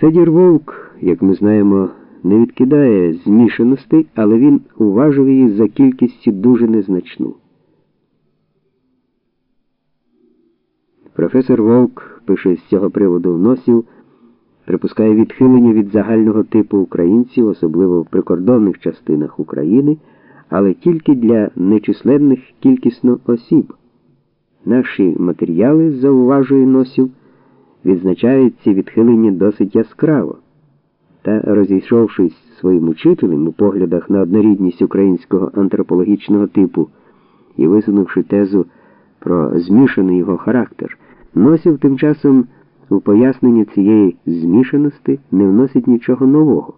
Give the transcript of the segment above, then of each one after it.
Федір Вовк, як ми знаємо, не відкидає змішаностей, але він уважив її за кількістю дуже незначну. Професор Вовк пише з цього приводу в носів, припускає відхилення від загального типу українців, особливо в прикордонних частинах України, але тільки для нечисленних кількісно осіб. Наші матеріали, зауважує носів, відзначають ці відхилення досить яскраво. Та, розійшовшись своїм учителем у поглядах на однорідність українського антропологічного типу і висунувши тезу про змішаний його характер, носів тим часом у пояснення цієї змішаності не вносить нічого нового.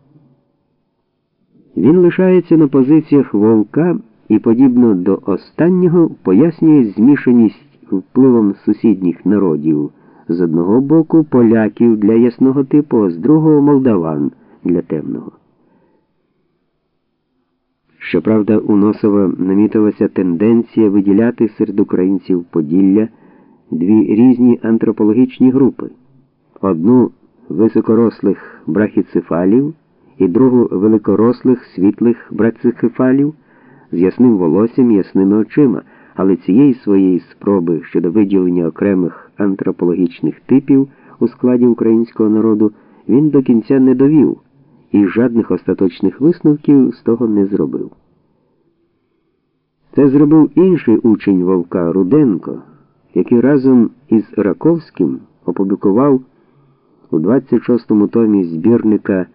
Він лишається на позиціях вовка і, подібно до останнього, пояснює змішаність впливом сусідніх народів з одного боку поляків для ясного типу, а з другого молдаван для темного. Щоправда, у Носова намітилася тенденція виділяти серед українців Поділля дві різні антропологічні групи: одну високорослих брахіцефалів і другу великорослих світлих брацефалів з ясним волоссям і ясними очима, але цієї своєї спроби щодо виділення окремих антропологічних типів у складі українського народу він до кінця не довів і жадних остаточних висновків з того не зробив. Це зробив інший учень Вовка Руденко, який разом із Раковським опублікував у 26-му томі збірника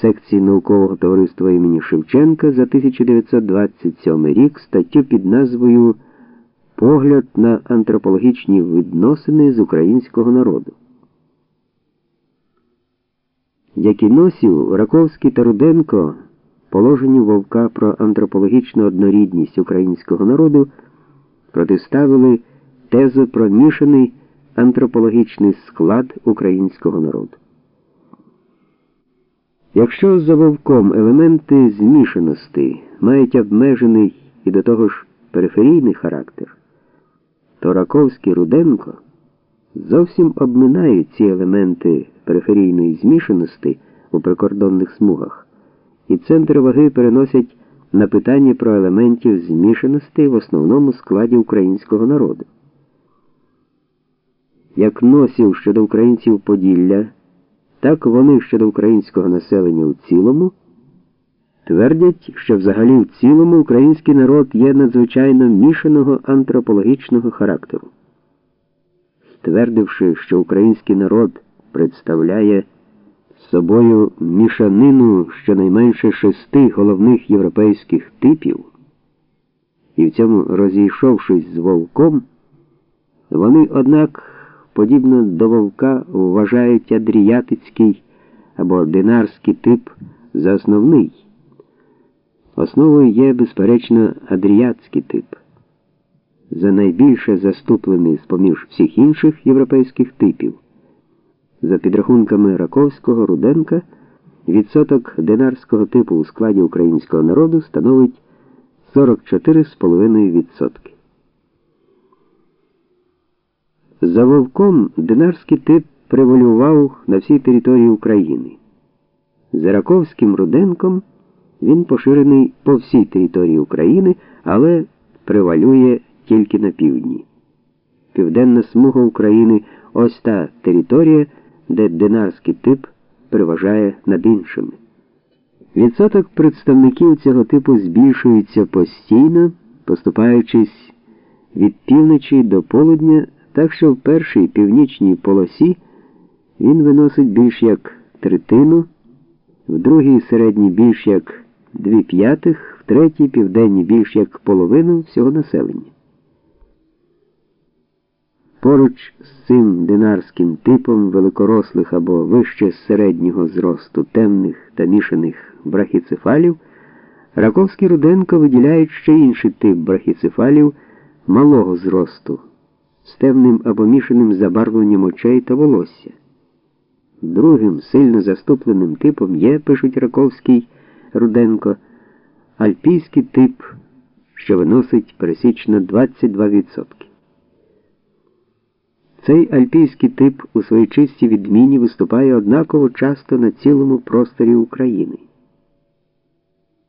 секції наукового товариства імені Шевченка за 1927 рік статтю під назвою Погляд на антропологічні відносини з українського народу. Як і носів, Раковський та Руденко положенню Вовка про антропологічну однорідність українського народу протиставили тезу про мішаний антропологічний склад українського народу. Якщо за вовком елементи змішаності мають обмежений і до того ж периферійний характер, то Раковський Руденко зовсім обминають ці елементи периферійної змішаності у прикордонних смугах, і центр ваги переносять на питання про елементів змішаності в основному складі українського народу. Як носів щодо українців Поділля, так вони щодо українського населення у цілому твердять, що взагалі в цілому український народ є надзвичайно мішаного антропологічного характеру. Ствердивши, що український народ представляє собою мішанину щонайменше шести головних європейських типів, і в цьому розійшовшись з вовком, вони, однак, подібно до вовка, вважають адріятицький або динарський тип за основний. Основою є, безперечно, адріатський тип. За найбільше заступлений з поміж всіх інших європейських типів. За підрахунками Раковського Руденка, відсоток динарського типу у складі українського народу становить 44,5%. За вовком динарський тип превалював на всій території України. За Раковським Руденком він поширений по всій території України, але превалює тільки на півдні. Південна смуга України ось та територія, де динарський тип переважає над іншими. Відсоток представників цього типу збільшується постійно, поступаючись від півночі до полудня, так що в першій північній полосі він виносить більш як третину, в другій середній більш як дві п'ятих, в третій південній більш як половину всього населення. Поруч з цим динарським типом великорослих або вище середнього зросту темних та мішаних брахіцефалів, Раковський Руденко виділяють ще інший тип брахіцефалів малого зросту з темним або мішаним забарвленням очей та волосся. Другим сильно заступленим типом є, пишуть Раковський Руденко, альпійський тип, що виносить пересічно 22%. Цей альпійський тип у своїй чистій відміні виступає однаково часто на цілому просторі України.